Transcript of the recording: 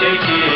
take it.